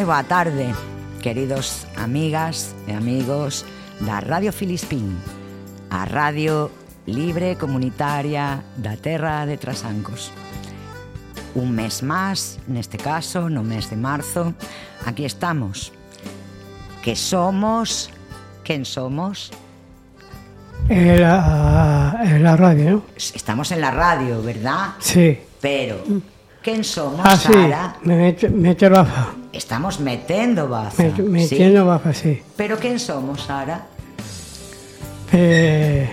moi boa tarde, queridos amigas e amigos da Radio Filispín, a radio libre comunitaria da terra de Trasancos. Un mes máis, neste caso, no mes de marzo, aquí estamos. Que somos... Quen somos? En la, en la radio, ¿no? Estamos en la radio, ¿verdad? Sí. Pero Quen somos, ah, sí, Sara? Me meto, meto baza. Estamos metendo baza. Me, metendo ¿sí? baza, sí. Pero quen somos, Sara? Eh...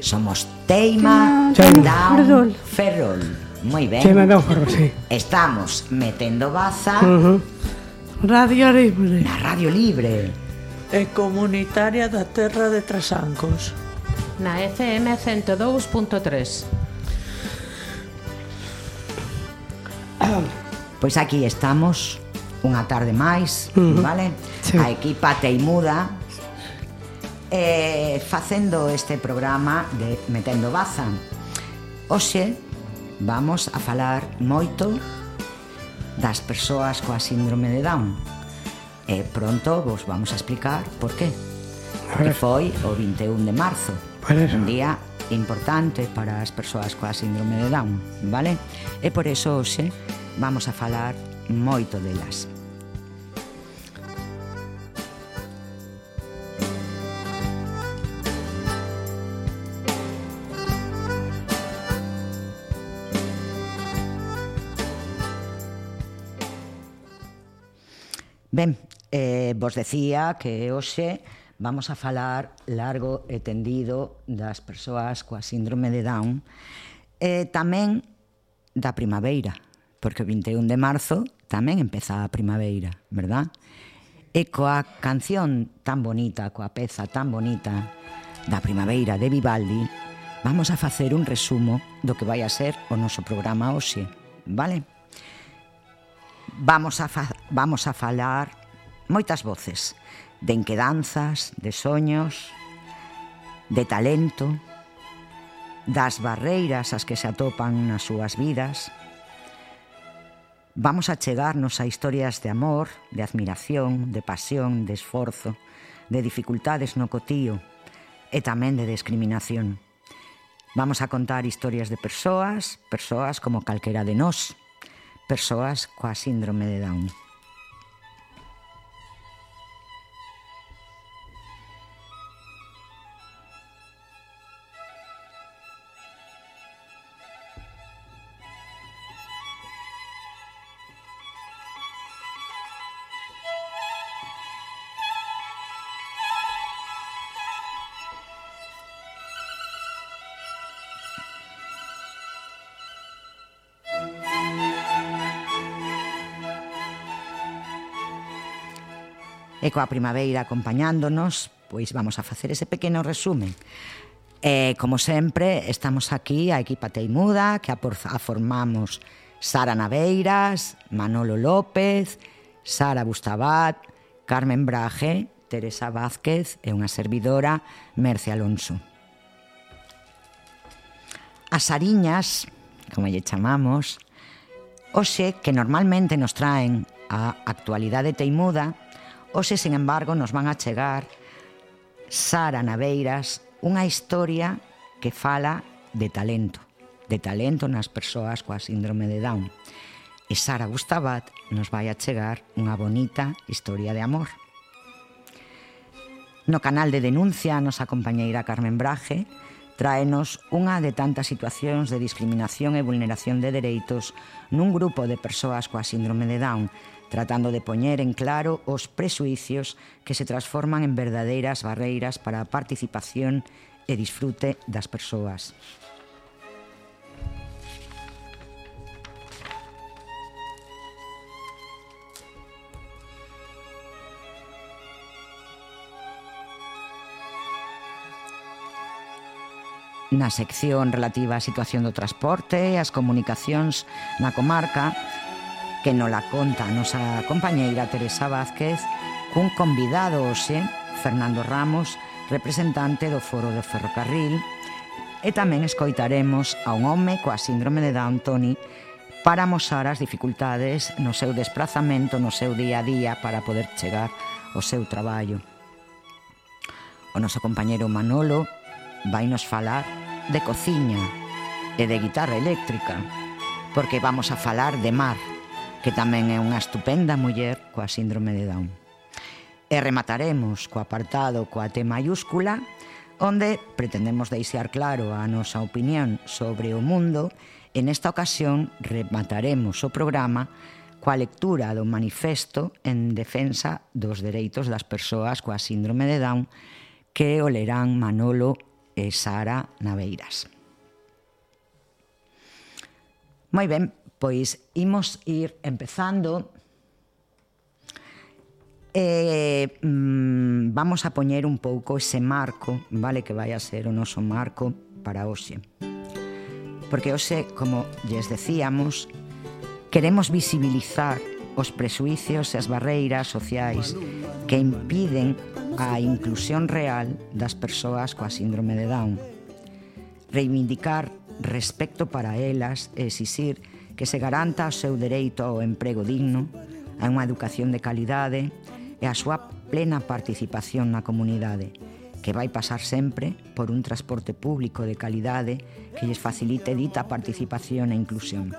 Somos Teima, Teima. Down, Ferrol. Ferrol. Moi ben. Teima Down, Ferrol, sí. Estamos metendo baza. Uh -huh. Radio Libre. Na Radio Libre. E comunitaria da Terra de Trasancos. Na FM 102.3. Pois aquí estamos unha tarde máis, uh -huh. vale? Sí. A equipa Teimuda eh, facendo este programa de Metendo Baza. Oxe vamos a falar moito das persoas coa síndrome de Down. E pronto vos vamos a explicar por qué. Porque foi o 21 de marzo, un día importante para as persoas coa síndrome de Down, vale? E por eso hoxe vamos a falar moito delas. Ben, eh, vos decía que hoxe vamos a falar largo e tendido das persoas coa síndrome de Down e tamén da primavera, porque o 21 de marzo tamén empeza a primavera, verdad? E coa canción tan bonita, coa peza tan bonita da primavera de Vivaldi, vamos a facer un resumo do que vai a ser o noso programa hoxe, vale? Vamos a, fa vamos a falar moitas voces, de enquedanzas, de soños, de talento, das barreiras as que se atopan nas súas vidas. Vamos a chegarnos a historias de amor, de admiración, de pasión, de esforzo, de dificultades no cotío e tamén de discriminación. Vamos a contar historias de persoas, persoas como calquera de nós, persoas coa síndrome de Down. e coa primavera acompañándonos, pois vamos a facer ese pequeno resumen. E, como sempre, estamos aquí a equipa Teimuda, que a formamos Sara Naveiras, Manolo López, Sara Bustabat, Carmen Braje, Teresa Vázquez e unha servidora, Merce Alonso. As ariñas, como lle chamamos, hoxe que normalmente nos traen a actualidade teimuda, Hoxe, sin embargo, nos van a chegar Sara Naveiras, unha historia que fala de talento, de talento nas persoas coa síndrome de Down. E Sara Gustavat nos vai a chegar unha bonita historia de amor. No canal de denuncia, a nosa compañeira Carmen Braje traenos unha de tantas situacións de discriminación e vulneración de dereitos nun grupo de persoas coa síndrome de Down, tratando de poñer en claro os presuicios que se transforman en verdadeiras barreiras para a participación e disfrute das persoas. Na sección relativa á situación do transporte e as comunicacións na comarca, que nola conta a nosa compañeira Teresa Vázquez cun convidado hoxe, Fernando Ramos, representante do Foro do Ferrocarril, e tamén escoitaremos a un home coa síndrome de Down Tony para mostrar as dificultades no seu desplazamento, no seu día a día para poder chegar ao seu traballo. O noso compañeiro Manolo vai nos falar de cociña e de guitarra eléctrica, porque vamos a falar de mar que tamén é unha estupenda muller coa síndrome de Down. E remataremos co apartado coa T mayúscula, onde pretendemos deixar claro a nosa opinión sobre o mundo en esta ocasión remataremos o programa coa lectura do manifesto en defensa dos dereitos das persoas coa síndrome de Down que o lerán Manolo e Sara Naveiras. Moi ben, Pois imos ir empezando e mm, vamos a poñer un pouco ese marco, vale, que vai a ser o noso marco para hoxe. Porque hoxe, como lles decíamos, queremos visibilizar os presuicios e as barreiras sociais que impiden a inclusión real das persoas coa síndrome de Down. Reivindicar respecto para elas e exixir que se garanta o seu dereito ao emprego digno, a unha educación de calidade e a súa plena participación na comunidade, que vai pasar sempre por un transporte público de calidade que lles facilite dita participación e inclusión.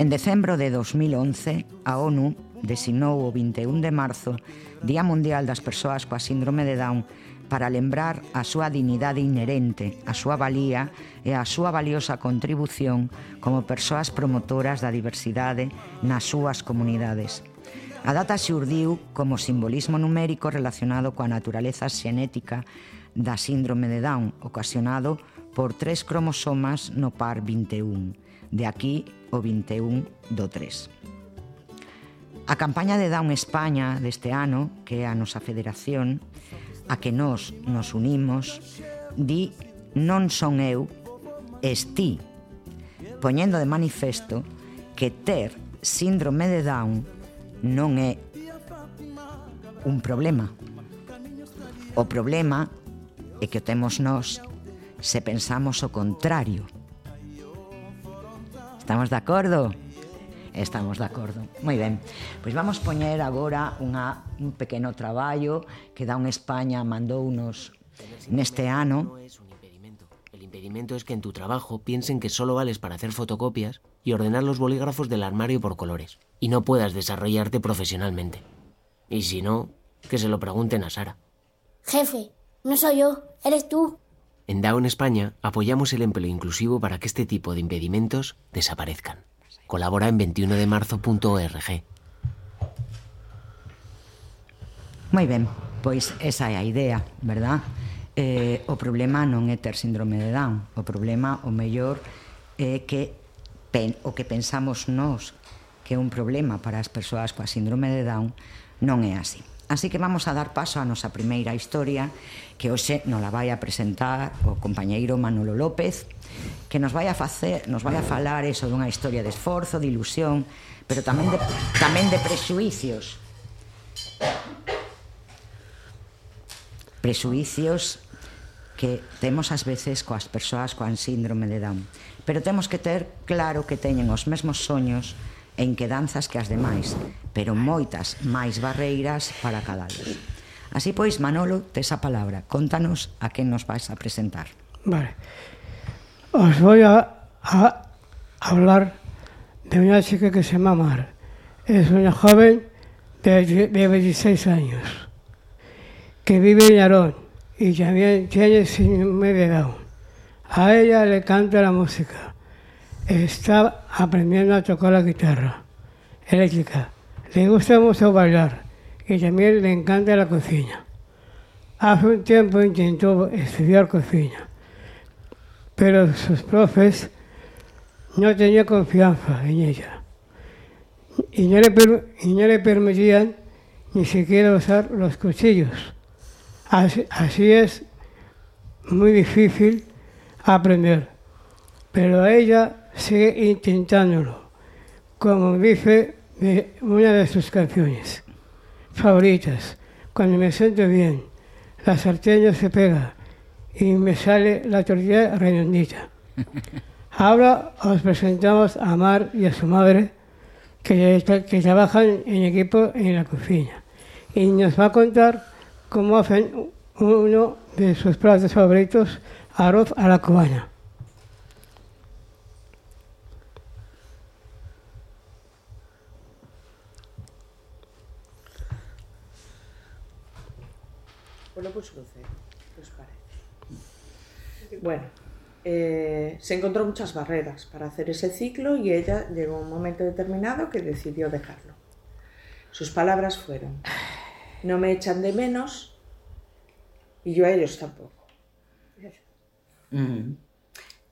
En decembro de 2011, a ONU designou o 21 de marzo Día Mundial das Persoas coa Síndrome de Down para lembrar a súa dignidade inherente, a súa valía e a súa valiosa contribución como persoas promotoras da diversidade nas súas comunidades. A data xurdiu como simbolismo numérico relacionado coa naturaleza xenética da síndrome de Down, ocasionado por tres cromosomas no par 21, de aquí o 21 do 3. A campaña de Down España deste ano, que é a nosa federación, a que nós nos unimos, di non son eu, es ti, poñendo de manifesto que ter síndrome de Down non é un problema. O problema é que o temos nós se pensamos o contrario. Estamos de acordo? Estamos de acordo. Moi ben. Pois vamos poñer agora unha, un pequeno traballo que da un España mandou unos neste ano. El impedimento es que en tu trabajo piensen que solo vales para hacer fotocopias y ordenar los bolígrafos del armario por colores, y no puedas desarrollarte profesionalmente. Y si no, que se lo pregunten a Sara. Jefe, no soy yo, eres tú. En Down España apoyamos el empleo inclusivo para que este tipo de impedimentos desaparezcan. Colabora en 21demarzo.org. Moi ben, pois esa é a idea, verdad? Eh, o problema non é ter síndrome de Down, o problema o mellor é que pen, o que pensamos nós que é un problema para as persoas coa síndrome de Down non é así. Así que vamos a dar paso a nosa primeira historia que hoxe nos la vai a presentar o compañeiro Manolo López que nos vai a facer, nos vai a falar eso dunha historia de esforzo, de ilusión, pero tamén de, tamén de prexuicios. Prexuicios que temos ás veces coas persoas coan síndrome de Down. Pero temos que ter claro que teñen os mesmos soños, en que danzas que as demais, pero moitas máis barreiras para cadalos. Así pois, Manolo, tes a palabra. Contanos a quen nos vais a presentar. Vale. Os vou a, a hablar de unha chica que se chama Mar. É unha joven de, de 26 años que vive en Arón y también tiene síndrome de Down. A ella le canta la música. Está aprendiendo a tocar la guitarra eléctrica. Le gusta mucho bailar y también le encanta la cocina. Hace un tiempo intentó estudiar cocina, pero sus profes no tenían confianza en ella y no le, y no le permitían ni siquiera usar los cuchillos. Así, así es muy difícil aprender, pero a ella sigue intentándolo, como dice una de sus canciones. favoritas. Cuando me siento bien, la sartén se pega y me sale la tortilla redondita. Ahora os presentamos a Mar y a su madre, que, que trabajan en equipo en la cocina. Y nos va a contar cómo hacen uno de sus platos favoritos, arroz a la cubana. Bueno, pues cruce, ¿qué os parece? Bueno, eh, se encontró muchas barreras para hacer ese ciclo y ella llegó a un momento determinado que decidió dejarlo. Sus palabras fueron, no me echan de menos y yo a ellos tampoco.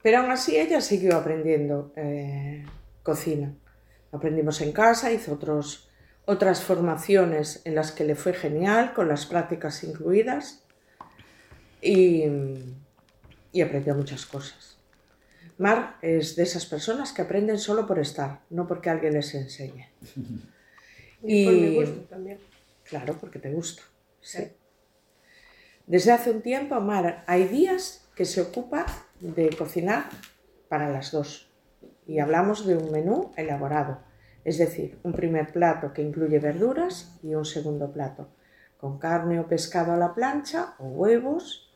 Pero aún así ella siguió aprendiendo eh, cocina. Aprendimos en casa, hizo otros, otras formaciones en las que le fue genial, con las prácticas incluidas, y, y aprendió muchas cosas. Mar es de esas personas que aprenden solo por estar, no porque alguien les enseñe. Y, por mi gusto también. Claro, porque te gusta. Sí. Desde hace un tiempo, Mar, hay días que se ocupa de cocinar para las dos. Y hablamos de un menú elaborado, es decir, un primer plato que incluye verduras y un segundo plato con carne o pescado a la plancha o huevos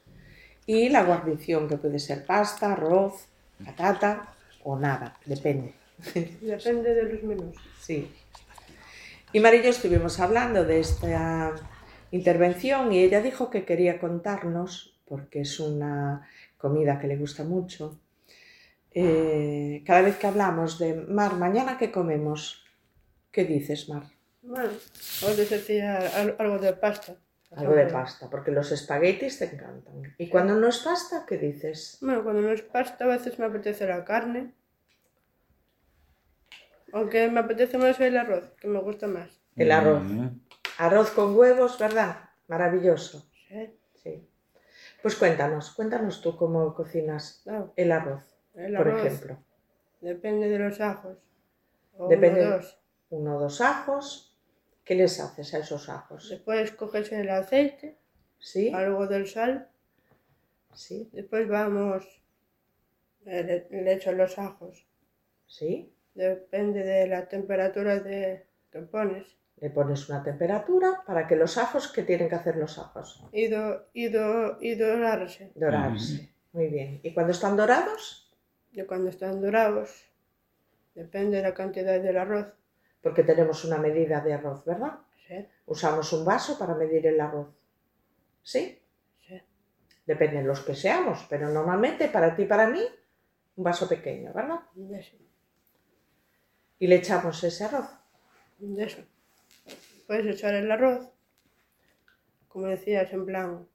y la guarnición que puede ser pasta, arroz, patata o nada, depende. Depende de los menús. Sí. Y Mar y yo estuvimos hablando de esta intervención y ella dijo que quería contarnos, porque es una comida que le gusta mucho, eh, cada vez que hablamos de Mar, mañana qué comemos, ¿qué dices, Mar? Bueno, os decía al- algo de pasta. Algo de pasta, porque los espaguetis te encantan. Y cuando no es pasta, ¿qué dices? Bueno, cuando no es pasta, a veces me apetece la carne. Aunque me apetece más el arroz, que me gusta más. El arroz. Arroz con huevos, ¿verdad? Maravilloso. ¿sí? Sí. Pues cuéntanos, cuéntanos tú cómo cocinas el arroz, el por arroz ejemplo. depende de los ajos. O Depende. uno o dos. Uno o dos ajos. ¿Qué les haces a esos ajos? Después coges el aceite, ¿Sí? algo del sal. ¿Sí? Después vamos, eh, le, le echo los ajos. ¿Sí? Depende de la temperatura de, que pones. Le pones una temperatura para que los ajos, ¿qué tienen que hacer los ajos? Y, do- y, do- y dorarse. Dorarse. Muy bien. ¿Y cuando están dorados? Y cuando están dorados, depende de la cantidad del arroz. Porque tenemos una medida de arroz, ¿verdad? ¿sí? Usamos un vaso para medir el arroz. ¿Sí? Sí. Depende de los que seamos, pero normalmente para ti y para mí, un vaso pequeño, ¿verdad? De eso. Y le echamos ese arroz. de eso. Puedes echar el arroz, como decías, en plan,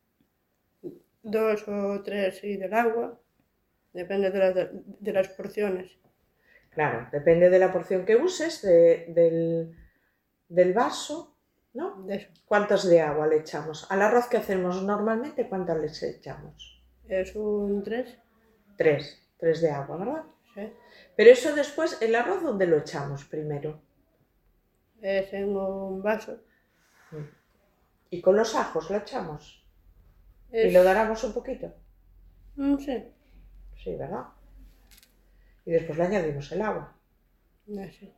dos o tres y del agua. Depende de, las- de las porciones. Claro, depende de la porción que uses, de- del, del vaso, ¿no? De eso. ¿Cuántas de agua le echamos? Al arroz que hacemos normalmente, ¿cuántas le echamos? Es un tres. Tres, tres de agua, ¿verdad? ¿sí? Pero eso después, ¿el arroz dónde lo echamos primero? Es en un vaso. Y con los ajos lo echamos. Y lo daramos un poquito. Mm, sí, Sí, ¿verdad? Y después le añadimos el agua. así.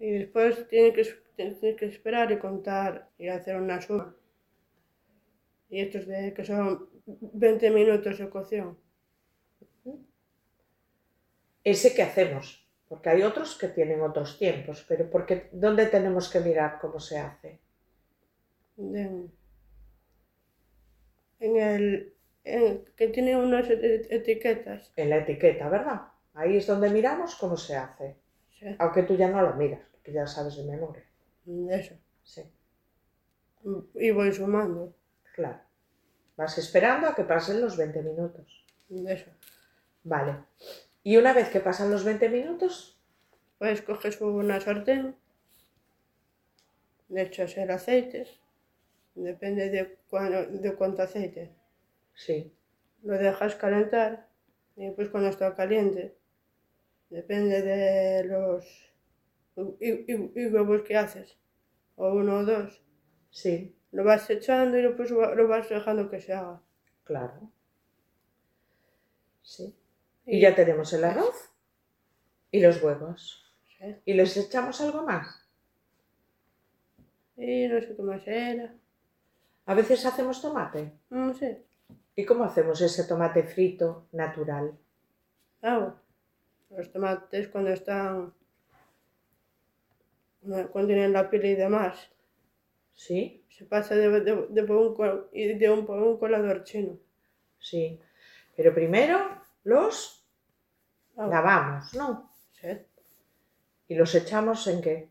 Y después tienes que, tienes que esperar y contar y hacer una suma. Y estos de que son 20 minutos de cocción. Ese que hacemos. Porque hay otros que tienen otros tiempos. Pero porque, ¿dónde tenemos que mirar cómo se hace? de- en el en- que tiene unas et- etiquetas. En la etiqueta, ¿verdad? Ahí es donde miramos cómo se hace. Sí, Aunque tú ya no lo miras, porque ya sabes de memoria. de eso. Sí, Y voy sumando. claro. Vas esperando a que pasen los 20 minutos. De eso. Vale. Y una vez que pasan los 20 minutos, Pues coges una sartén, le echas el aceite, depende de, cuándo- de cuánto aceite. Sí, Lo dejas calentar y después cuando está caliente, depende de los y, y- y huevos que haces, o uno o dos, Sí, Lo vas echando y después lo vas dejando que se haga. claro. Sí. Y ya tenemos el arroz y los huevos. Sí. ¿Y les echamos algo más? Y no sé qué más era. A veces hacemos tomate. No sé. ¿Y cómo hacemos ese tomate frito natural? Agua. Los tomates cuando están... Cuando tienen la piel y demás. Sí, Se pasa de, de, de por un, de un, colador chino. sí. Pero primero los Agua. lavamos, ¿no? Sí. ¿Y los echamos en qué?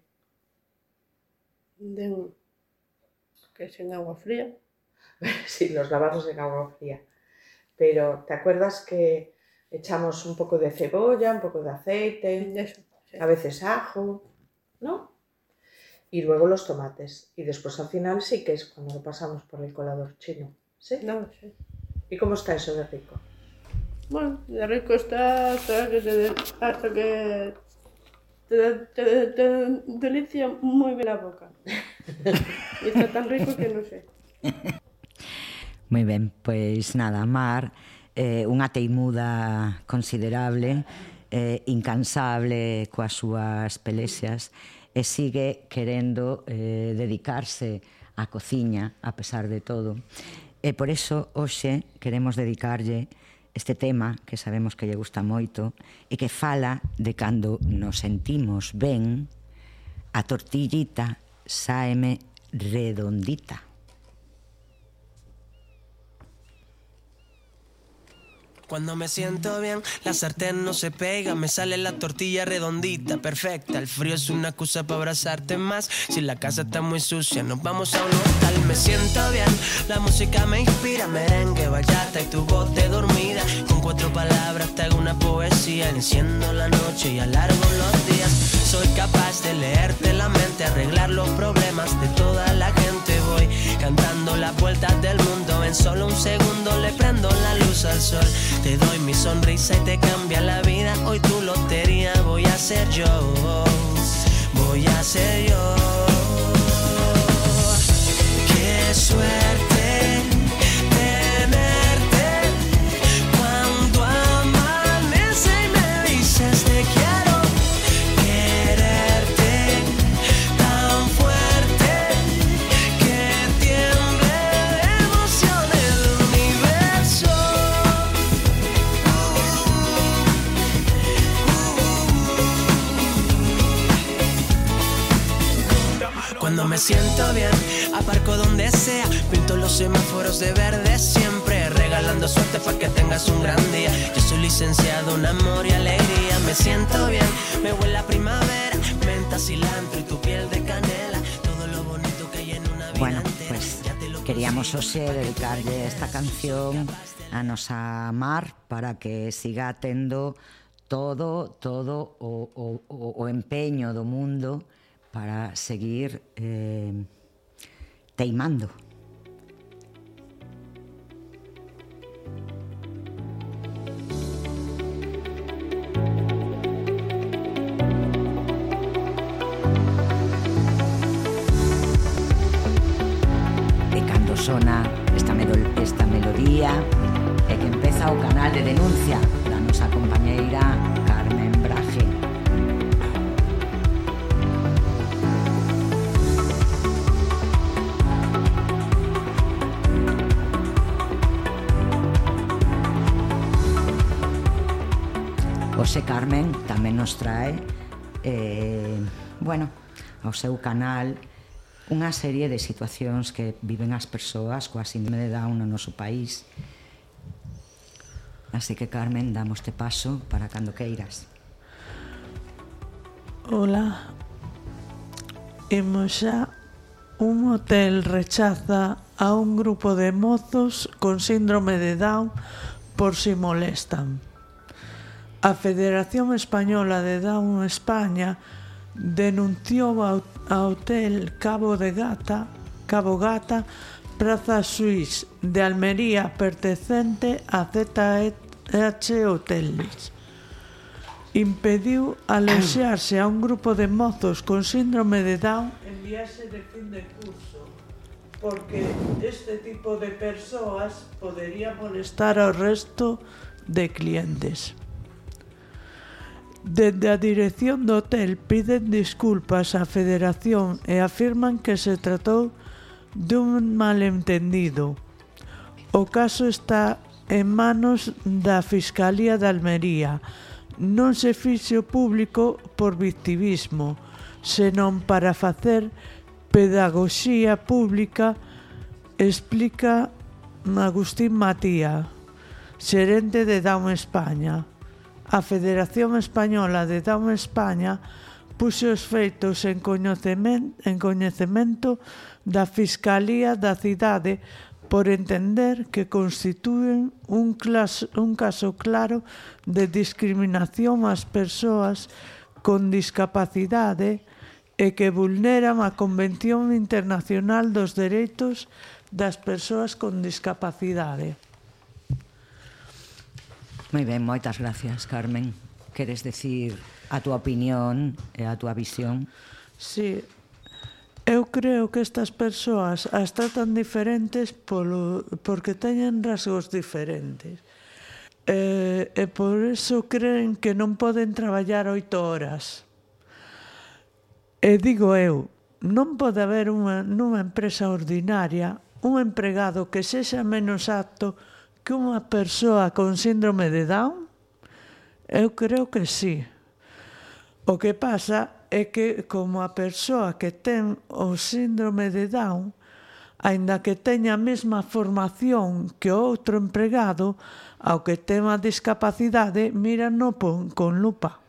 De que es en agua fría. Sí, los lavamos en agua fría. Pero ¿te acuerdas que echamos un poco de cebolla, un poco de aceite, eso. Sí. a veces ajo, ¿no? Y luego los tomates. Y después al final sí que es cuando lo pasamos por el colador chino. ¿Sí? No, sí. ¿Y cómo está eso de rico? Bueno, de rico está hasta que te, hasta que te, te, te delicia muy bien la boca. Y está tan rico que no sé. Moi ben, pois nada, Mar, eh, unha teimuda considerable, eh, incansable coas súas pelexas, e sigue querendo eh, dedicarse á cociña, a pesar de todo. E por eso, hoxe, queremos dedicarlle este tema que sabemos que lle gusta moito e que fala de cando nos sentimos ben, a tortillita saeme redondita. Cuando me siento bien, la sartén no se pega, me sale la tortilla redondita, perfecta. El frío es una excusa para abrazarte más. Si la casa está muy sucia, nos vamos a un hotel. Me siento bien, la música me inspira, merengue, bachata y tu voz de dormida. Con cuatro palabras te hago una poesía, enciendo la noche y alargo los días. Soy capaz de leerte la mente, arreglar los problemas de toda la gente. Voy cantando las vueltas del mundo, en solo un segundo le prendo la luz al sol. Te doy mi sonrisa y te cambia la vida. Hoy tu lotería voy a ser yo. Voy a ser yo. Qué suerte Cuando me siento bien, aparco donde sea, pinto los semáforos de verde siempre, regalando suerte para que tengas un gran día. Yo soy licenciado en amor y alegría, me siento bien, me huele a primavera, menta, cilantro y tu piel de canela, todo lo bonito que hay en una vida Bueno, pues queríamos hoxe dedicarlle esta canción a nosa Mar para que siga tendo todo, todo o, o, o, o empeño do mundo para seguir eh, teimando. E sona esta, esta melodía que empeza o canal de denuncia Monse Carmen tamén nos trae eh, bueno, ao seu canal unha serie de situacións que viven as persoas coa síndrome de Down no noso país. Así que, Carmen, damos te paso para cando queiras. Ola. Imos xa un hotel rechaza a un grupo de mozos con síndrome de Down por si molestan. A Federación Española de Down España denunciou ao, ao hotel Cabo de Gata, Cabo Gata, Praza Suís de Almería pertencente a ZH Hoteles. Impediu aloxarse a un grupo de mozos con síndrome de Down en viaxe de fin de curso, porque este tipo de persoas podería molestar ao resto de clientes. Dende a dirección do hotel piden desculpas á Federación e afirman que se tratou dun malentendido. O caso está en manos da Fiscalía de Almería. Non se fixo público por victimismo, senón para facer pedagoxía pública, explica Agustín Matía, xerente de Down España. A Federación Española de Down España puxe os feitos en coñecemento, en coñecemento da Fiscalía da cidade por entender que constitúen un, clas, un caso claro de discriminación ás persoas con discapacidade e que vulneran a Convención Internacional dos Dereitos das Persoas con Discapacidade. Moi ben, moitas gracias, Carmen. Queres decir a túa opinión e a túa visión? Sí, Eu creo que estas persoas as tratan diferentes polo, porque teñen rasgos diferentes. E, e por eso creen que non poden traballar oito horas. E digo eu, non pode haber unha, nunha empresa ordinaria un empregado que sexa menos apto que unha persoa con síndrome de Down? Eu creo que sí. O que pasa é que como a persoa que ten o síndrome de Down, aínda que teña a mesma formación que o outro empregado, ao que ten a discapacidade, mírano pon, con lupa.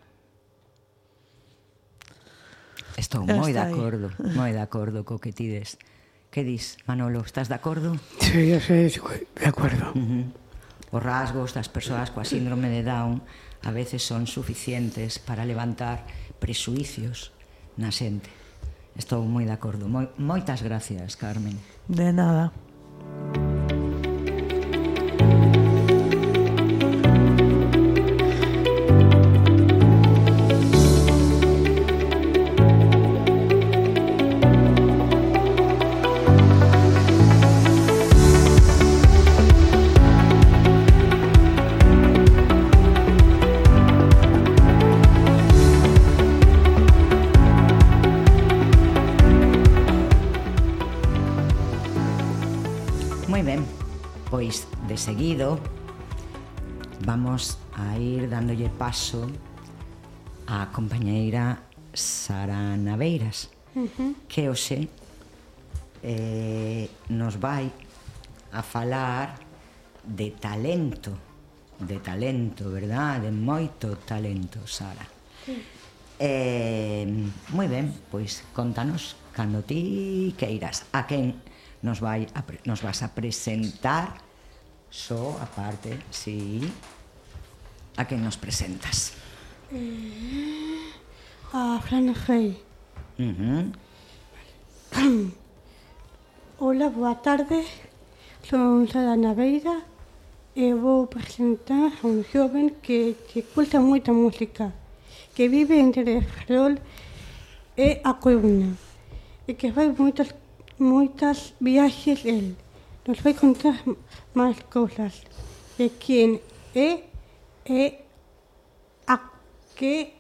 Estou moi de acordo, moi de acordo co que tides. Que dis, Manolo, estás de acordo? Sí, eu sei, de acordo. Uh -huh. Os rasgos das persoas coa síndrome de Down a veces son suficientes para levantar presuicios na xente. Estou moi de acordo. Moi, moitas gracias, Carmen. De nada. vamos a ir dándolle paso á compañeira Sara Naveiras, uh -huh. que hoxe eh, nos vai a falar de talento, de talento, verdad? De moito talento, Sara. Sí. Eh, moi ben, pois contanos cando ti queiras a quen nos vai a, nos vas a presentar só so, a parte, si sí, a quen nos presentas? Eh, a Fran Rey. Uh -huh. Ola, boa tarde. Son Sara Naveira e vou presentar a un joven que, que escuta moita música, que vive entre Ferrol e a Coruña e que fai moitas, moitas viaxes el. Nos vai contar máis cousas de quen é é a que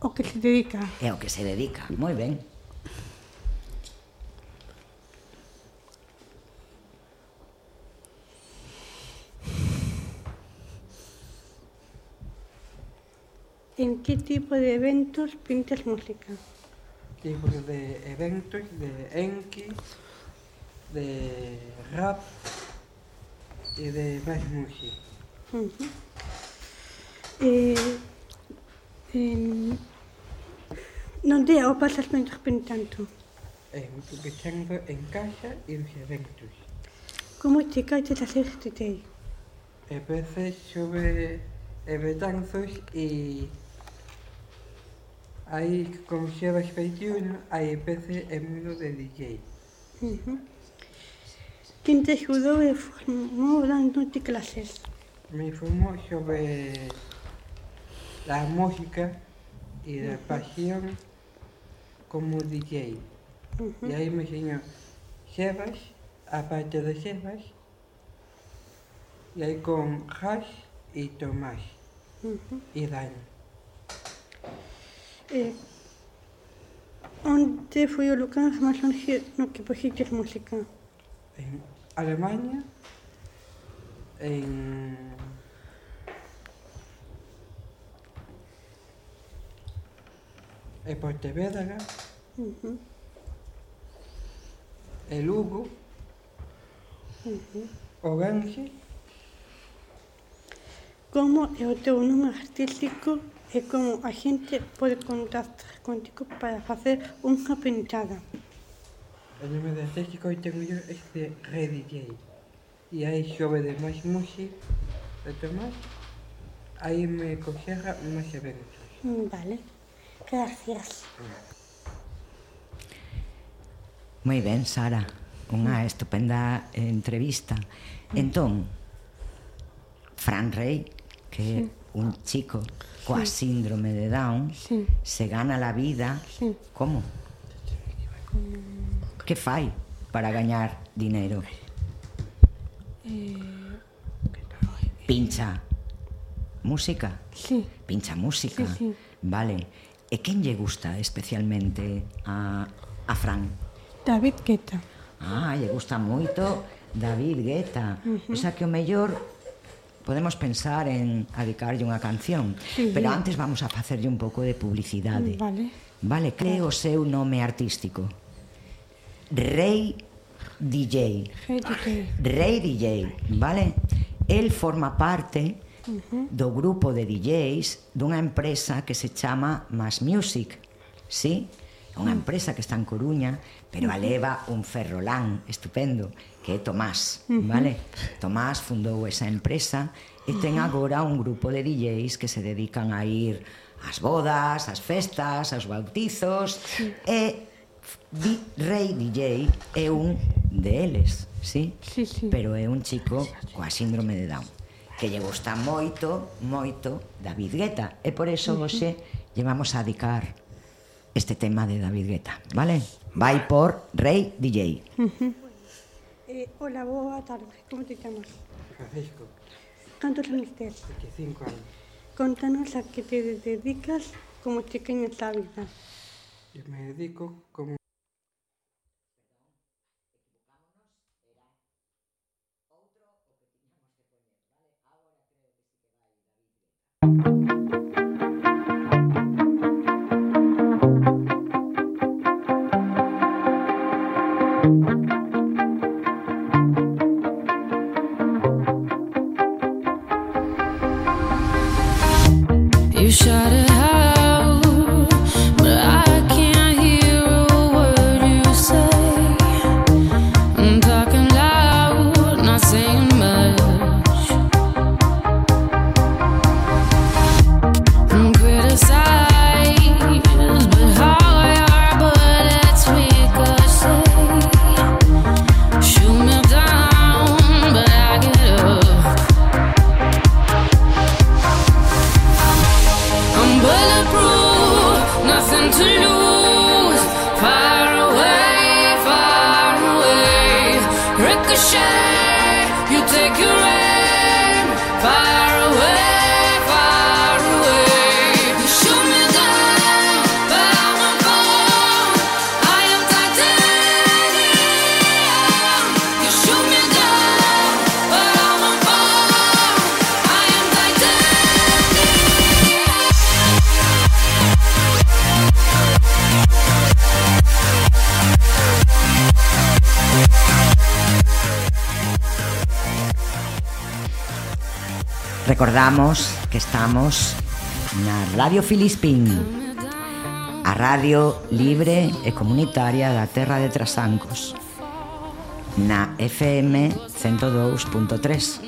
o que se dedica. É o que se dedica, moi ben. En que tipo de eventos pintas música? Tipos de eventos de enki, de rap e de máis música. Uh -huh. eh, eh, non det er opasalt med en tanto. En en casa e en Juventus. Como te caites a ser este tei? A veces e eventos e aí como se llama 21, hay veces el mundo de DJ. Uh -huh. ¿Quién te ayudó y formó dándote clases? Me formou sobre la música y la pasión como DJ. Uh -huh. Y ahí me enseñó Sebas, aparte de Sebas, y hay con Hash y Tomás Ujú. y Dani. Eh, onde foi o lugar máis longe no que puxiches música? En Alemania, en... en Pontevedra, uh -huh. el Lugo, uh -huh. Como é o teu nome artístico e como a xente pode contactar contigo para facer unha pintada? O nome de artístico e teño este Ready Game y hay sobre demás música, demás, ahí me aconseja unos eventos. Vale, gracias. Moi ben, Sara, unha mm. estupenda entrevista. Mm. Entón, Fran Rey, que sí. un chico coa sí. síndrome de Down, sí. se gana la vida, sí. como? Mm. Que fai para gañar dinero? Eh... Pincha música. Sí. Pincha música. Sí, sí. Vale. E quen lle gusta especialmente a, a Fran? David Guetta. Ah, lle gusta moito David Guetta. Uh -huh. O sea que o mellor podemos pensar en adicarlle unha canción, sí, pero antes vamos a facerlle un pouco de publicidade. Vale. Vale, que o seu nome artístico? Rei DJ. Hey, DJ. Rey DJ, vale? El forma parte uh -huh. do grupo de DJs dunha empresa que se chama Mass Music, sí? Unha ah. empresa que está en Coruña, pero aleva un ferrolán estupendo, que é Tomás, vale? Tomás fundou esa empresa e ten ah. agora un grupo de DJs que se dedican a ir ás bodas, ás festas, aos bautizos sí. e Di, Rey DJ é un deles, sí? Sí, sí. Pero é un chico coa síndrome de Down que lle gusta moito, moito David Guetta. E por eso, José, llevamos a dedicar este tema de David Guetta, vale? Vai por Rey DJ. Uh -huh. eh, hola, boa tarde. Como te chamas? Francisco. Cantos anos tes? 25 anos. Contanos a que te dedicas como te queñes a vida. y dedico como Recordamos que estamos na Radio Filispín A radio libre e comunitaria da Terra de Trasancos Na FM 102.3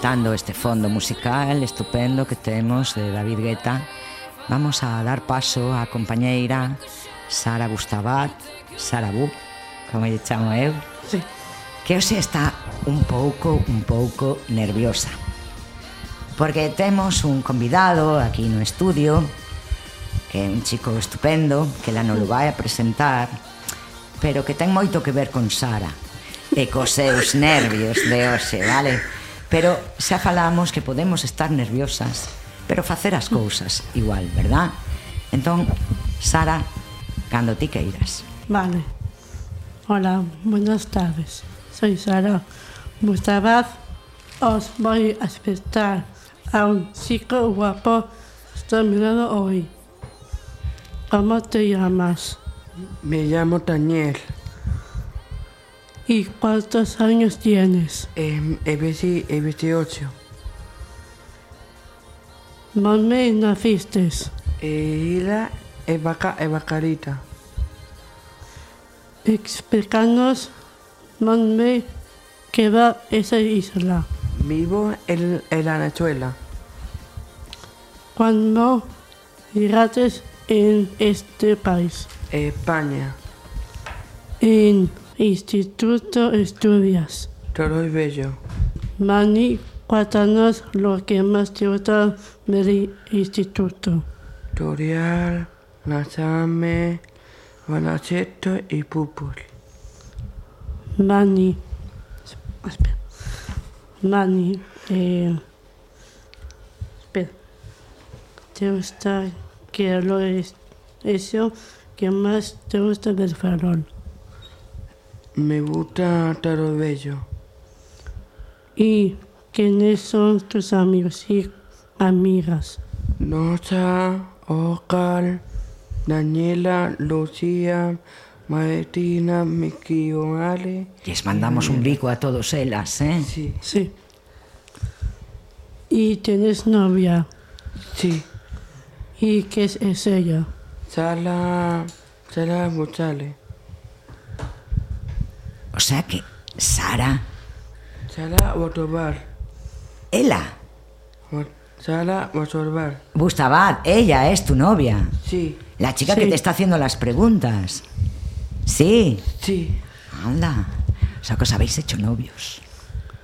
escoitando este fondo musical estupendo que temos de David Guetta, vamos a dar paso á compañeira Sara Gustavat, Sara Bu, como lle chamo eu, sí. que hoxe está un pouco, un pouco nerviosa. Porque temos un convidado aquí no estudio, que é un chico estupendo, que la non lo vai a presentar, pero que ten moito que ver con Sara e cos seus nervios de hoxe, vale? Pero xa falamos que podemos estar nerviosas, pero facer as cousas igual, verdad? Entón, Sara, cando ti queiras. Vale. Hola, buenas tardes. Soy Sara Bustabaz. Os voy a aceptar a un chico guapo. Estoy mirando hoy. ¿Cómo te llamas? Me llamo Daniel. ¿Y cuántos años tienes? Eh, he 28. ¿Dónde naciste? Eh, Ila e vaca e vacarita. Explícanos dónde queda esa isla. Vivo en, en la Venezuela. ¿Cuándo llegaste en este país? España. En Instituto Estudias. Todo es bello. Mani, cuéntanos lo que más te gusta del instituto. Tutorial, Nasame, Banacheto y Pupul. Mani, espera. Mani, eh, espera. ¿Te gusta que lo es eso que más te gusta del farol? Me gusta todo bello. ¿Y quiénes son tus amigos y amigas? Nocha, Oscar, Daniela, Lucía, Martina, Miki, Ale. Les mandamos un bico a todos elas, eh? Sí. Sí. ¿Y tienes novia? Sí. ¿Y qué es, es ella? Sala, Sala Buchale. O sea que Sara, Sala Botobar. ela, Sala Botobar. Gustavat, ella es tu novia. Sí. La chica que te está haciendo las preguntas. Sí. Sí. Anda. O sea que os habéis hecho novios.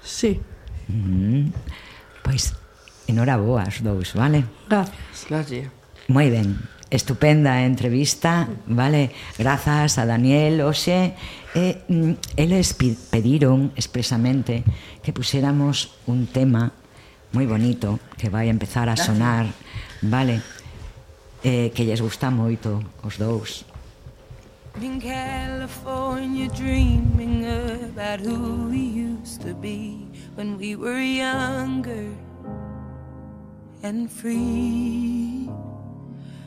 Sí. Mm. Pois, enhoraboa os dous, vale? Gracias. Gracias. Moi ben. estupenda entrevista, vale? Grazas a Daniel Oxe. E, eh, mm, eles pediron expresamente que puxéramos un tema moi bonito que vai empezar a sonar, vale? Eh, que lles gusta moito os dous. In California dreaming about who we used to be when we were younger and free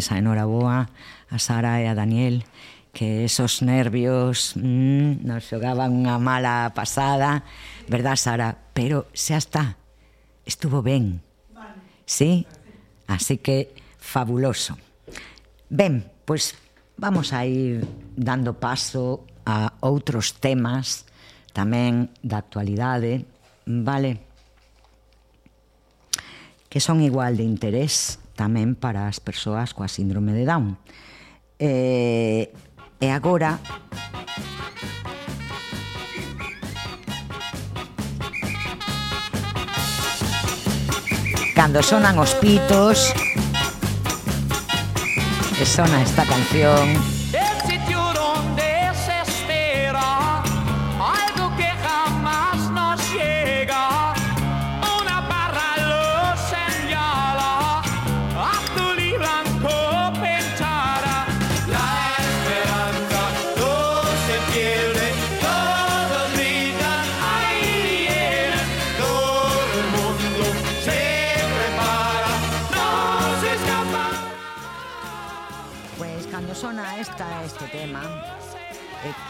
darlles a enhoraboa a Sara e a Daniel que esos nervios mmm, nos xogaban unha mala pasada, verdad Sara? Pero xa está, estuvo ben, vale. sí? Así que fabuloso. Ben, pois vamos a ir dando paso a outros temas tamén da actualidade, vale? Que son igual de interés tamén para as persoas coa síndrome de Down. E, e agora cando sonan os pitos e sona esta canción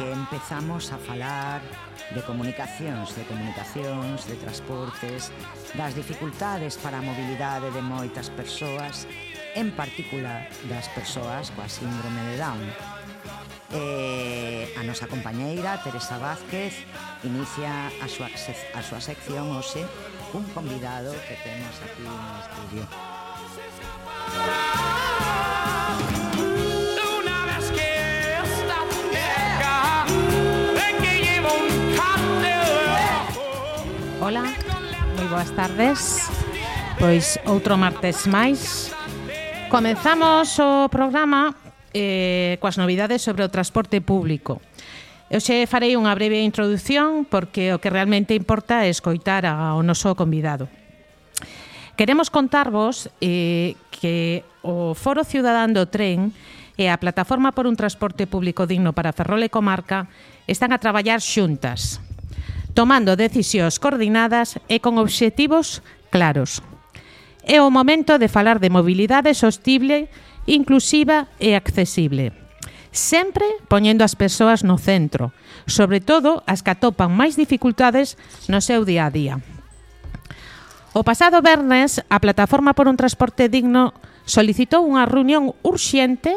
que empezamos a falar de comunicacións, de comunicacións, de transportes, das dificultades para a mobilidade de moitas persoas, en particular das persoas coa síndrome de Down. E a nosa compañeira Teresa Vázquez inicia a súa, a súa sección hoxe cun convidado que temos aquí no estudio. Ola, moi boas tardes. Pois outro martes máis. Comenzamos o programa eh, coas novidades sobre o transporte público. Eu xe farei unha breve introdución porque o que realmente importa é escoitar ao noso convidado. Queremos contarvos eh, que o Foro Ciudadán do Tren e a Plataforma por un Transporte Público Digno para Ferrol e Comarca están a traballar xuntas tomando decisións coordinadas e con obxectivos claros. É o momento de falar de mobilidade sostible, inclusiva e accesible. Sempre poñendo as persoas no centro, sobre todo as que atopan máis dificultades no seu día a día. O pasado vernes, a Plataforma por un Transporte Digno solicitou unha reunión urxente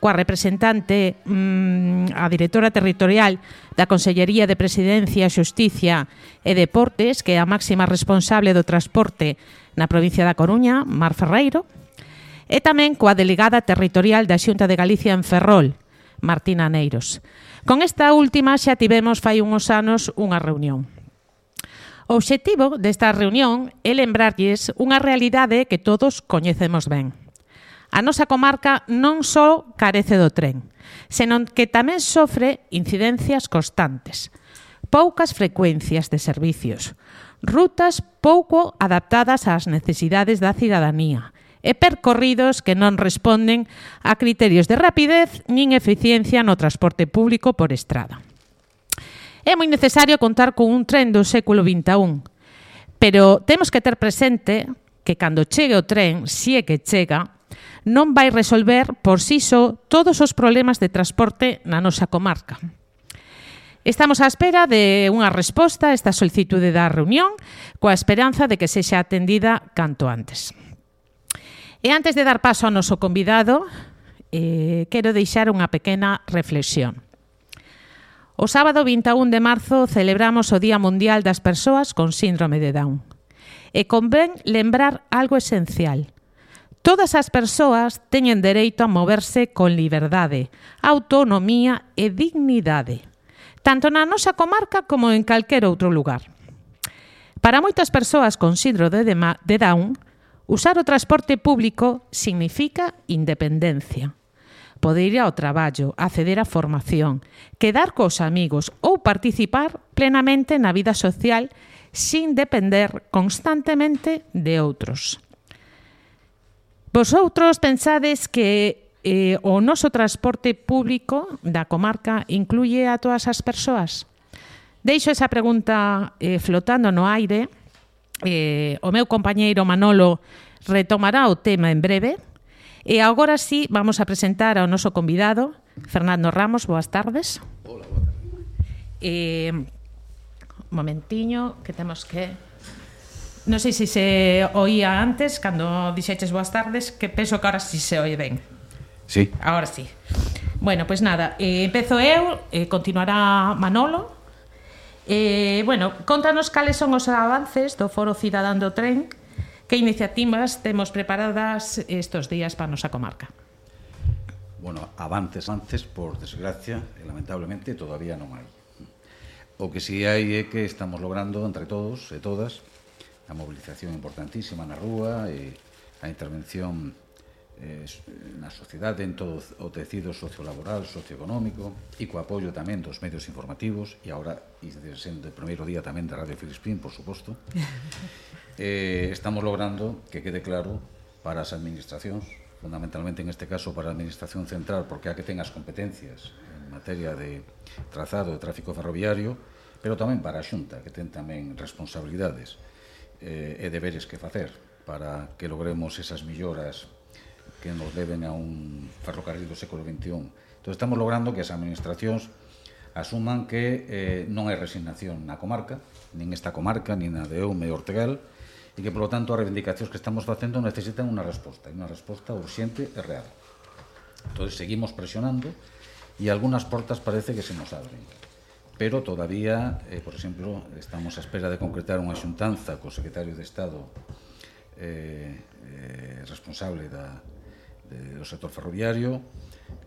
coa representante mm, a directora territorial da Consellería de Presidencia, Xusticia e Deportes, que é a máxima responsable do transporte na provincia da Coruña, Mar Ferreiro, e tamén coa delegada territorial da Xunta de Galicia en Ferrol, Martina Neiros. Con esta última xa tivemos fai uns anos unha reunión. O obxectivo desta reunión é lembrarlles unha realidade que todos coñecemos ben A nosa comarca non só carece do tren, senón que tamén sofre incidencias constantes, poucas frecuencias de servicios, rutas pouco adaptadas ás necesidades da cidadanía e percorridos que non responden a criterios de rapidez nin eficiencia no transporte público por estrada. É moi necesario contar con un tren do século XXI, pero temos que ter presente que cando chegue o tren, si é que chega, non vai resolver por si só todos os problemas de transporte na nosa comarca. Estamos á espera de unha resposta a esta solicitude da reunión, coa esperanza de que sexa atendida canto antes. E antes de dar paso ao noso convidado, eh, quero deixar unha pequena reflexión. O sábado 21 de marzo celebramos o Día Mundial das Persoas con Síndrome de Down. E convén lembrar algo esencial – Todas as persoas teñen dereito a moverse con liberdade, autonomía e dignidade, tanto na nosa comarca como en calquer outro lugar. Para moitas persoas con síndrome de, de Down, usar o transporte público significa independencia. Poder ir ao traballo, acceder á formación, quedar cos amigos ou participar plenamente na vida social sin depender constantemente de outros. Vosotros pensades que eh, o noso transporte público da comarca incluye a todas as persoas? Deixo esa pregunta eh, flotando no aire. Eh, o meu compañeiro Manolo retomará o tema en breve. E agora sí, vamos a presentar ao noso convidado, Fernando Ramos, boas tardes. Hola, boa tarde. Eh, momentiño, que temos que Non sei se se oía antes, cando dixeches boas tardes, que penso que ahora si sí se oye ben. Sí. Ahora sí. Bueno, pois pues nada, eh, empezo eu, eh, continuará Manolo. Eh, bueno, contanos cales son os avances do Foro Cidadán do Tren, que iniciativas temos preparadas estos días para a nosa comarca. Bueno, avances, avances, por desgracia, e lamentablemente, todavía non hai. O que si hai é que estamos logrando entre todos e todas a mobilización importantísima na rúa e a intervención eh, na sociedade en todo o tecido sociolaboral, socioeconómico e co apoio tamén dos medios informativos e agora, sendo o primeiro día tamén da Radio Filispín, por suposto eh, estamos logrando que quede claro para as administracións fundamentalmente en este caso para a Administración Central, porque a que ten as competencias en materia de trazado de tráfico ferroviario, pero tamén para a Xunta, que ten tamén responsabilidades eh, e deberes que facer para que logremos esas melloras que nos deben a un ferrocarril do século XXI. Entón, estamos logrando que as administracións asuman que eh, non hai resignación na comarca, nin esta comarca, nin na de Eume e Ortegal, e que, polo tanto, as reivindicacións que estamos facendo necesitan unha resposta, unha resposta urxente e real. Entón, seguimos presionando e algunhas portas parece que se nos abren pero todavía, eh, por exemplo, estamos á espera de concretar unha xuntanza co secretario de Estado eh, eh, responsable da, de, do sector ferroviario,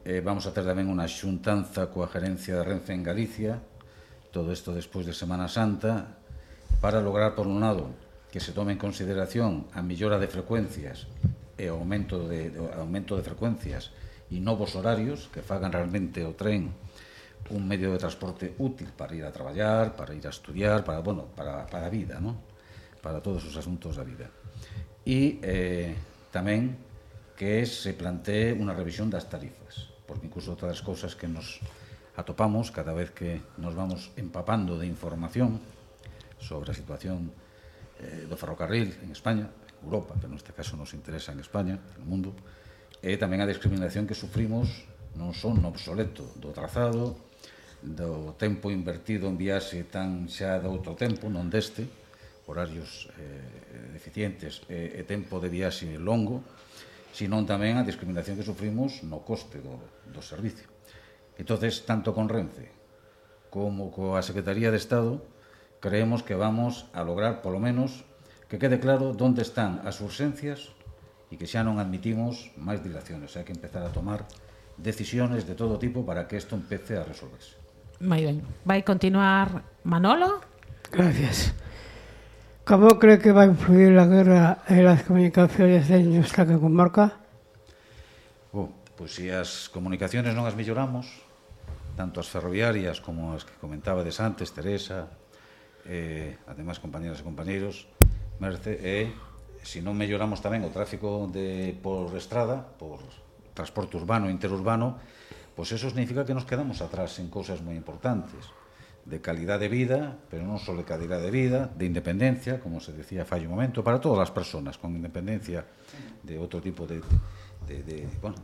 eh, vamos a ter tamén unha xuntanza coa gerencia da Renfe en Galicia, todo isto despois de Semana Santa, para lograr, por un lado, que se tome en consideración a millora de frecuencias e o aumento de, de, aumento de frecuencias e novos horarios que fagan realmente o tren un medio de transporte útil para ir a traballar, para ir a estudiar, para, bueno, para, para a vida, non? para todos os asuntos da vida. E eh, tamén que se plantee unha revisión das tarifas, porque incluso todas as cousas que nos atopamos cada vez que nos vamos empapando de información sobre a situación eh, do ferrocarril en España, en Europa, pero neste caso nos interesa en España, no mundo, e tamén a discriminación que sufrimos non son no obsoleto do trazado, do tempo invertido en viaxe tan xa de outro tempo, non deste, horarios eh, deficientes e, eh, e tempo de viaxe longo, senón tamén a discriminación que sufrimos no coste do, do servicio. Entonces, tanto con Renfe como coa Secretaría de Estado, creemos que vamos a lograr, polo menos, que quede claro onde están as urxencias e que xa non admitimos máis dilaciones. Hai que empezar a tomar decisiones de todo tipo para que isto empece a resolverse. Moi ben. Vai continuar Manolo? Gracias. Como cree que vai influir a guerra en as comunicacións de nuestra comarca? Oh, pois se as comunicaciones non as melloramos, tanto as ferroviarias como as que comentabades antes, Teresa, eh, además compañeras e compañeiros, merce, e se non melloramos tamén o tráfico de por estrada, por transporte urbano e interurbano, pois eso significa que nos quedamos atrás en cousas moi importantes de calidad de vida, pero non só de calidad de vida, de independencia, como se decía fai un momento, para todas as persoas, con independencia de outro tipo de, de, de bueno,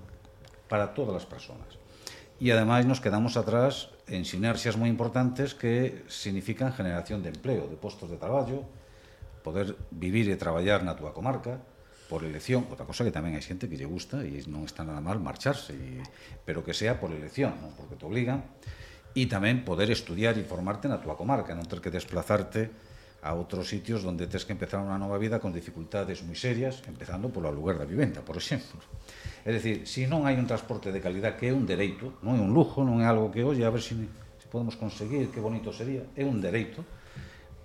para todas as persoas. E ademais nos quedamos atrás en sinerxias moi importantes que significan generación de empleo, de postos de traballo, poder vivir e traballar na túa comarca, por elección, outra cosa que tamén hai xente que lle gusta e non está nada mal marcharse, e, pero que sea por elección, non? porque te obligan, e tamén poder estudiar e formarte na túa comarca, non ter que desplazarte a outros sitios onde tens que empezar unha nova vida con dificultades moi serias, empezando polo lugar da vivenda, por exemplo. É dicir, se non hai un transporte de calidad que é un dereito, non é un lujo, non é algo que, oye, a ver se, se podemos conseguir, que bonito sería, é un dereito,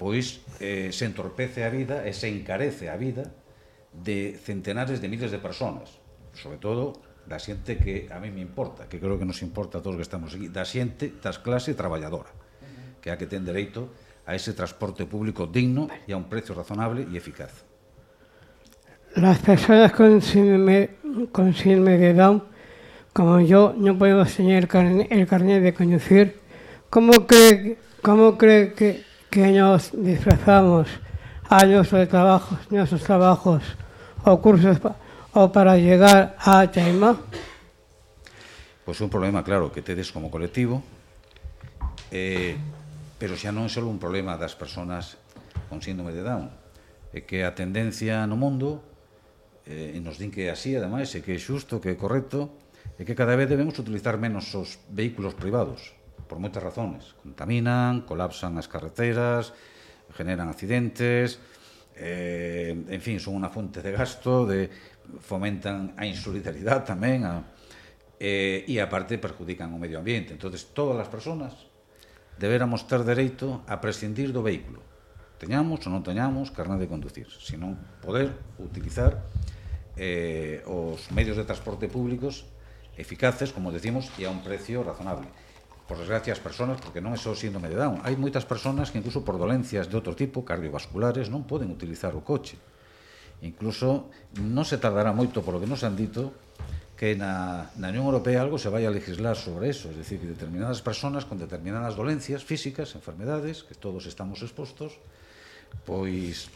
pois eh, se entorpece a vida e se encarece a vida de centenares de miles de personas, sobre todo da xente que a mí me importa, que creo que nos importa a todos que estamos aquí, da xente das clase traballadora, que é a que ten dereito a ese transporte público digno e a un precio razonable e eficaz. Las personas con síndrome, con síndrome de Down, como yo, no podemos tener el, el carnet de conducir. ¿Cómo cree, cómo cree que, que nos disfrazamos? años de trabajos, nuestros trabajos o cursos o para llegar a Chaimá? Pois un problema, claro, que tedes como colectivo, eh, pero xa non é só un problema das persoas con síndrome de Down, é que a tendencia no mundo, eh, nos din que é así, ademais, é que é xusto, que é correcto, é que cada vez debemos utilizar menos os vehículos privados, por moitas razones. Contaminan, colapsan as carreteras, generan accidentes, eh, en fin, son unha fonte de gasto, de fomentan a insolidaridade tamén, a, eh, e aparte perjudican o medio ambiente. Entonces, todas as persoas deberamos ter dereito a prescindir do vehículo. Teñamos ou non teñamos carnet de conducir, senón poder utilizar eh, os medios de transporte públicos eficaces, como decimos, e a un precio razonable por desgracia, as persoas, porque non é só síndrome de Down. Hai moitas persoas que incluso por dolencias de outro tipo, cardiovasculares, non poden utilizar o coche. Incluso non se tardará moito, polo que nos han dito, que na, na Unión Europea algo se vai a legislar sobre eso, es decir, que determinadas persoas con determinadas dolencias físicas, enfermedades, que todos estamos expostos, pois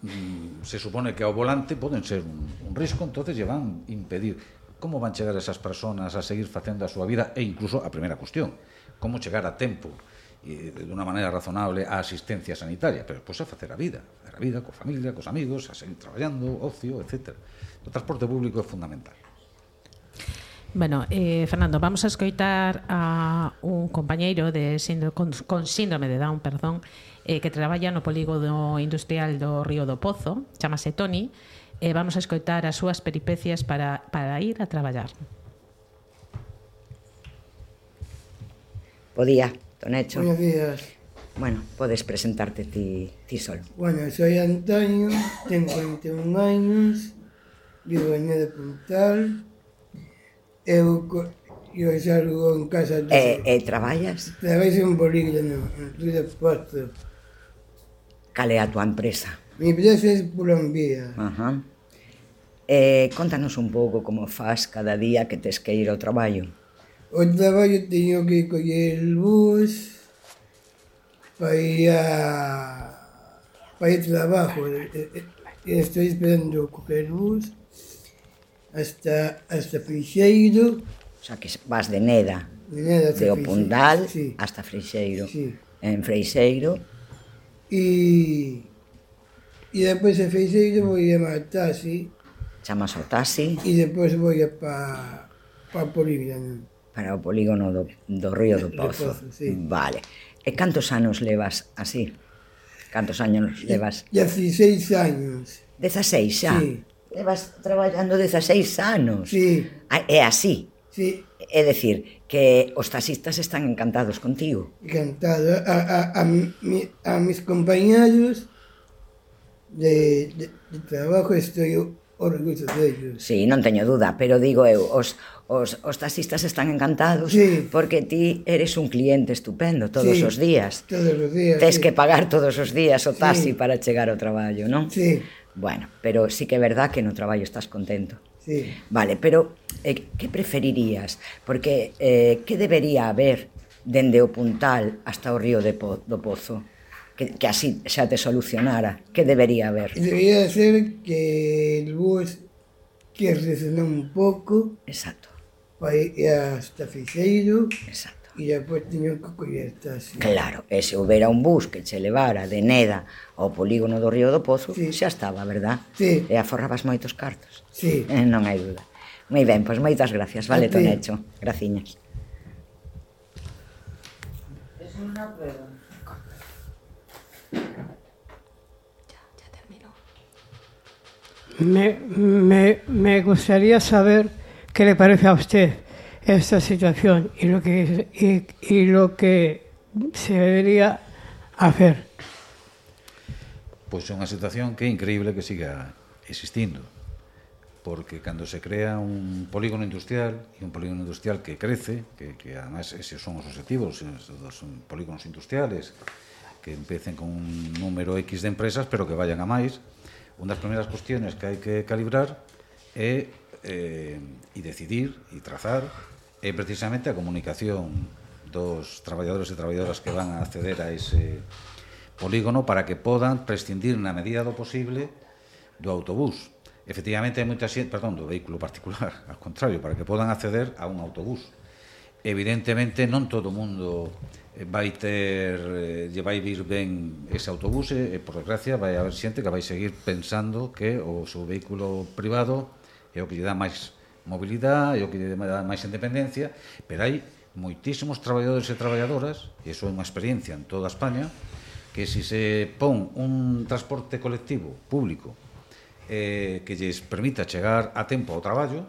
mm, se supone que ao volante poden ser un, un risco, entonces lle van impedir como van chegar esas personas a seguir facendo a súa vida e incluso a primeira cuestión, como chegar a tempo e de unha maneira razonable a asistencia sanitaria, pero pois a facer a vida, a facer a vida coa familia, cos amigos, a seguir traballando, ocio, etc. O transporte público é fundamental. Bueno, eh, Fernando, vamos a escoitar a un compañeiro de síndrome, con, con síndrome de Down, perdón, eh, que traballa no polígono industrial do Río do Pozo, chamase Toni, e vamos a escoitar as súas peripecias para, para ir a traballar. Bo día, don Echo. Buenos días. Bueno, podes presentarte ti, ti solo. Bueno, soy Antonio, tengo 21 años, vivo en de Puntal, eu eu salgo en casa de... E, eh, e traballas? Traballo en polígono, en Río de Posto. Cale a tua empresa? Mi empresa é Polombia. Ajá. Uh -huh. Eh, contanos un pouco como faz cada día que tes que ir ao traballo. O traballo teño que coller el bus para ir a... para ir trabajo. Estou esperando coger el bus hasta, hasta Frixeiro. O sea, que vas de Neda, de, Neda de o Pundal sí. hasta Freixeiro. Sí. En Freixeiro. E... E depois de Freixeiro vou ir a Martasi. Sí chamas o taxi. E depois vou a pa polígono. Para o polígono do, do Río do Pozo. Do Pozo sí. Vale. E cantos anos levas así? Cantos anos levas? 16 anos. 16 xa? Sí. Levas traballando 16 anos? Sí. Ah, é así? Sí. É decir, que os taxistas están encantados contigo. Encantado. A, a, a, mi, a mis compañeros de, de, de trabajo estou o recurso deles. Sí, non teño dúda, pero digo eu, os, os, os taxistas están encantados sí. porque ti eres un cliente estupendo todos sí, os días. Todos os días. Tes sí. que pagar todos os días o taxi sí. para chegar ao traballo, non? Sí. Bueno, pero sí que é verdad que no traballo estás contento. Sí. Vale, pero eh, que preferirías? Porque eh, que debería haber dende o Puntal hasta o río de po do Pozo? que, que así xa te solucionara? Que debería haber? Debería ser que el bus que resonar un pouco Exacto. vai hasta Fixeiro Exacto. E depois tiñan que coller taxi. Claro, e se houbera un bus que che levara de Neda ao polígono do Río do Pozo, sí. xa estaba, verdad? Sí. E aforrabas moitos cartos. Sí. Eh, non hai duda. Moi ben, pois moitas gracias, vale, Tonecho. Graciñas. Es unha prueba. Me, me, me gustaría saber qué le parece a usted esta situación y lo que, y, y lo que se debería hacer. Pois é unha situación que é increíble que siga existindo porque cando se crea un polígono industrial e un polígono industrial que crece, que, que además eses son os objetivos dos polígonos industriales que empecen con un número X de empresas pero que vayan a máis, unha das primeiras cuestiones que hai que calibrar é eh, e decidir e trazar é precisamente a comunicación dos traballadores e traballadoras que van a acceder a ese polígono para que podan prescindir na medida do posible do autobús. Efectivamente, hai moita xente, perdón, do vehículo particular, ao contrario, para que podan acceder a un autobús. Evidentemente, non todo o mundo Eh, vai ter eh, lle vai vir ben ese autobús eh, e por desgracia vai haber xente que vai seguir pensando que o seu vehículo privado é o que lle dá máis mobilidade, é o que lle dá máis independencia, pero hai moitísimos traballadores e traballadoras, e iso é unha experiencia en toda España, que se se pon un transporte colectivo público eh, que lles permita chegar a tempo ao traballo,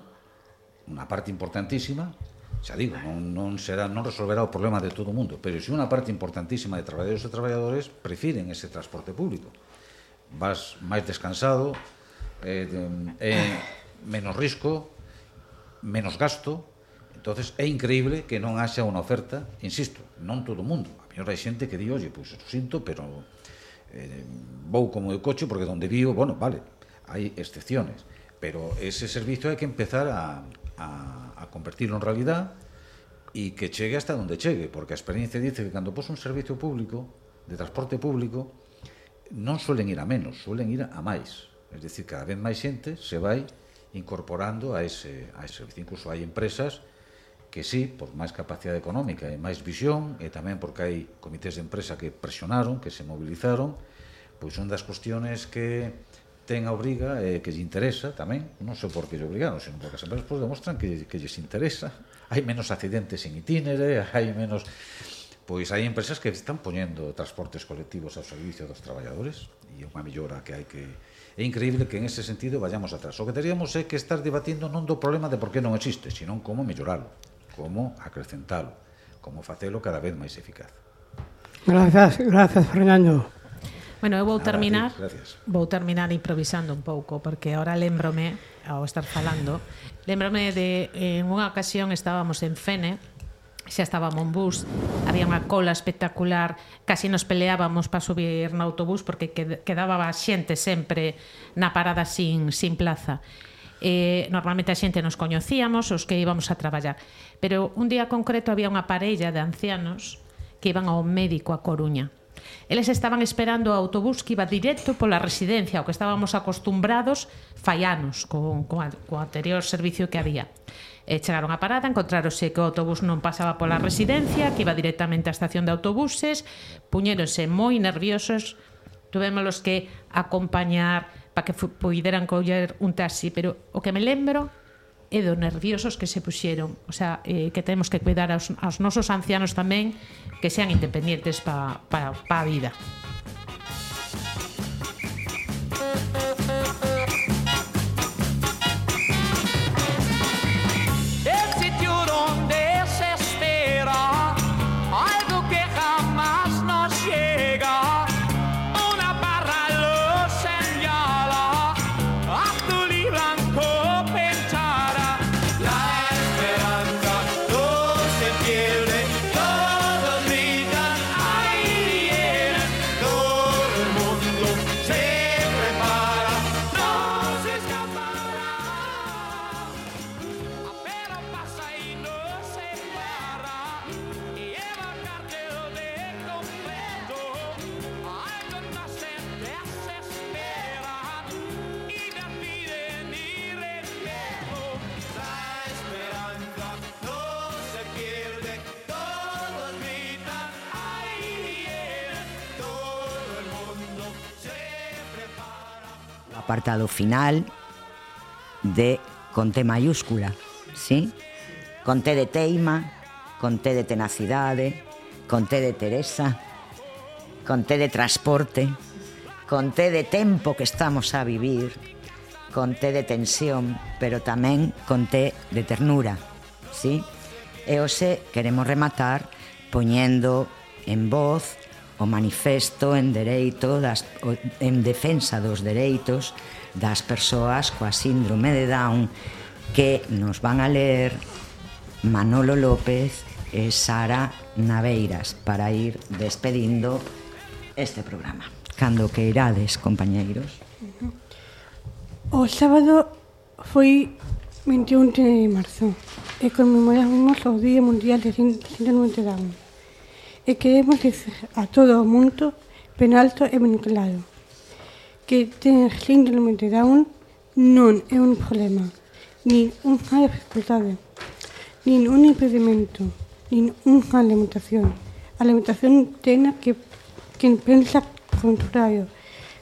unha parte importantísima, xa digo, non, non, será, non resolverá o problema de todo o mundo, pero se unha parte importantísima de traballadores e traballadores prefiren ese transporte público. Vas máis descansado, eh, eh, menos risco, menos gasto, entonces é increíble que non haxa unha oferta, insisto, non todo o mundo. A mellor hai xente que di, oye, pois pues, o sinto, pero eh, vou como de coche porque donde vivo, bueno, vale, hai excepciones, pero ese servicio hai que empezar a, a, a convertirlo en realidad e que chegue hasta donde chegue, porque a experiencia dice que cando pos un servicio público, de transporte público, non suelen ir a menos, suelen ir a máis. Es decir, cada vez máis xente se vai incorporando a ese, a ese servicio. Incluso hai empresas que sí, por máis capacidade económica e máis visión, e tamén porque hai comités de empresa que presionaron, que se movilizaron, pois son das cuestiones que ten a obriga e eh, que lle interesa tamén, non sei por que lle obrigaron, senón porque as empresas pois, demostran que, que lles interesa. Hai menos accidentes en itinere, hai menos... Pois hai empresas que están poñendo transportes colectivos ao servicio dos traballadores e é unha mellora que hai que... É increíble que en ese sentido vayamos atrás. O que teríamos é que estar debatindo non do problema de por que non existe, senón como melloralo, como acrecentalo, como facelo cada vez máis eficaz. Grazas, grazas, Fernando. Bueno, eu vou terminar vou terminar improvisando un pouco porque ahora lembrome ao estar falando, lembrome de en unha ocasión estábamos en Fene xa estábamos en bus, había unha cola espectacular, casi nos peleábamos para subir no autobús porque quedaba xente sempre na parada sin, sin plaza eh, normalmente a xente nos coñecíamos os que íbamos a traballar. Pero un día concreto había unha parella de ancianos que iban ao médico a Coruña. Eles estaban esperando o autobús que iba directo pola residencia, ao que estábamos acostumbrados fai anos con, con, co anterior servicio que había. E chegaron á parada, encontráronse que o autobús non pasaba pola residencia, que iba directamente á estación de autobuses, puñéronse moi nerviosos, tuvémolos que acompañar para que puideran coller un taxi, pero o que me lembro e do nerviosos que se puxeron. O sea, eh, que temos que cuidar aos, aos nosos ancianos tamén que sean independentes pa, pa, pa a vida. apartado final de con T mayúscula, ¿sí? Con T de teima, con T de tenacidade, con T de Teresa, con T de transporte, con T de tempo que estamos a vivir, con T de tensión, pero tamén con T de ternura, ¿sí? E hoxe queremos rematar poñendo en voz o manifesto en dereito das, en defensa dos dereitos das persoas coa síndrome de Down que nos van a ler Manolo López e Sara Naveiras para ir despedindo este programa. Cando que irades, compañeiros? O sábado foi 21 de marzo e conmemoramos o Día Mundial de Síndrome de Down e queremos dizer a todo o mundo ben alto e ben claro que ter síndrome de Down non é un problema, nin unha dificultade, nin un impedimento, nin unha limitación. A limitación tena que quen pensa contrario,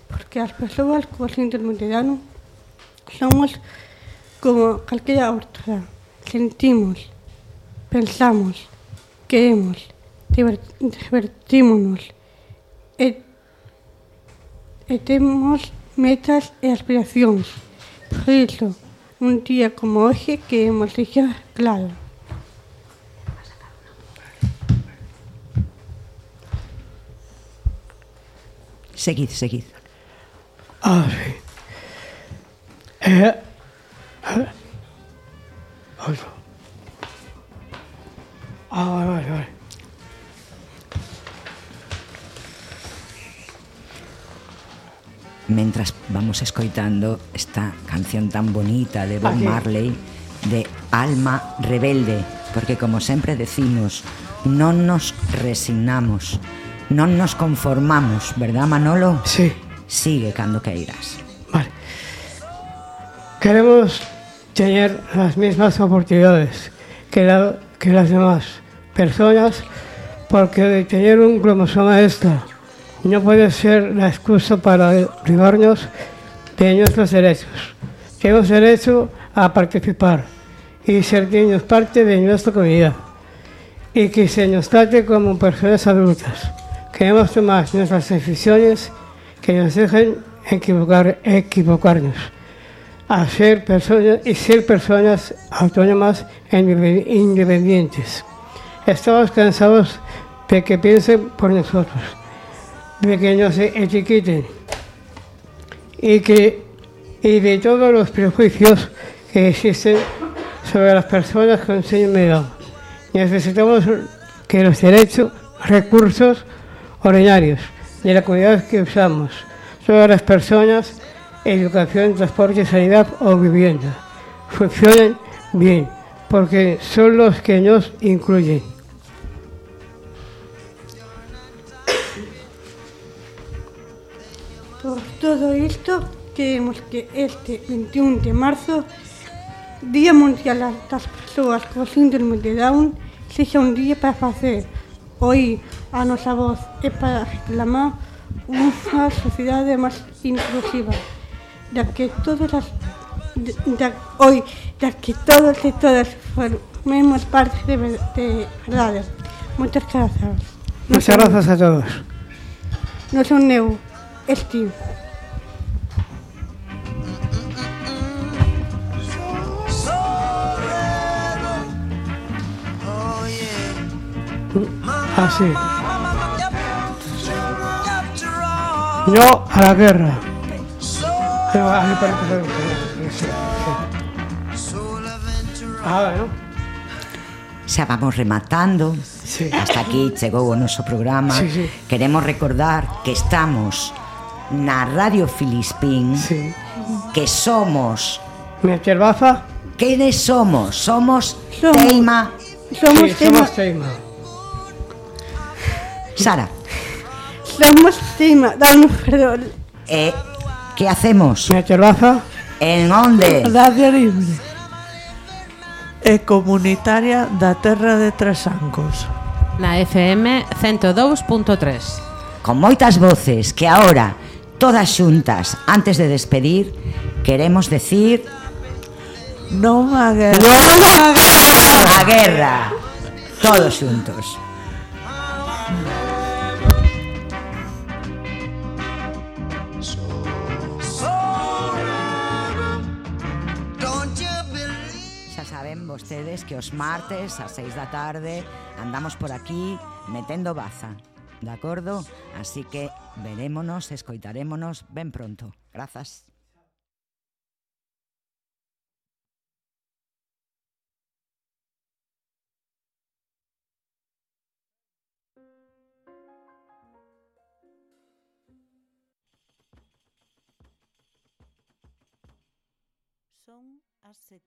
porque as persoas coa síndrome de Down somos como calquera outra, sentimos, pensamos, queremos, divertímonos e, e temos metas e aspiracións. Por iso, un día como hoxe queremos deixar claro. Seguid, seguid. Ah, sí. Eh, eh. Ah, vale, vale. mentras vamos escoitando esta canción tan bonita de Bob Marley de Alma Rebelde, porque como sempre decimos, non nos resignamos, non nos conformamos, verdad Manolo? Sí. Sigue cando queiras. Vale. Queremos tener las mismas oportunidades que, la, que las demás personas porque de tener un cromosoma extra no puede ser la excusa para privarnos de nuestros derechos. Tenemos derecho a participar y ser niños parte de nuestra comunidad y que se nos trate como personas adultas. Queremos tomar nuestras decisiones que nos dejen equivocar, equivocarnos ser personas y ser personas autónomas e independ- independientes. Estamos cansados de que piensen por nosotros, de que nos etiqueten y, que, y de todos los prejuicios que existen sobre las personas con síndrome de Down. Necesitamos que los derechos, recursos ordinarios de la comunidad que usamos, todas las personas, educación, transporte, sanidad o vivienda, funcionen bien, porque son los que nos incluyen. Todo isto queremos que este 21 de marzo, Día Mundial das Persoas con Síndrome de Down, sexa un día para facer oír a nosa voz e para reclamar unha sociedade máis inclusiva, da que todas as da, hoy, da que todos e todas formemos parte de, de verdade. Moitas grazas. Moitas grazas a todos. Non son eu, Steve. Así. No a la guerra. Xa vamos rematando. Hasta aquí chegou o noso programa. Sí, sí. Queremos recordar que estamos na Radio Filispín. Que somos Mister Baza. Quenes somos? Somos, Somos- Teima. Somos Sí, Teima. somos Teima. Sara. Somos cima, damos perdón. E eh, que hacemos? Na terraza. En onde? Na libre. E comunitaria da terra de Trasancos. Na FM 102.3. Con moitas voces que ahora, todas xuntas, antes de despedir, queremos decir... Non a guerra. Non a guerra. A guerra. Todos xuntos. sabedes que os martes ás seis da tarde andamos por aquí metendo baza. De acordo? Así que verémonos, escoitarémonos ben pronto. Grazas. Son as sete.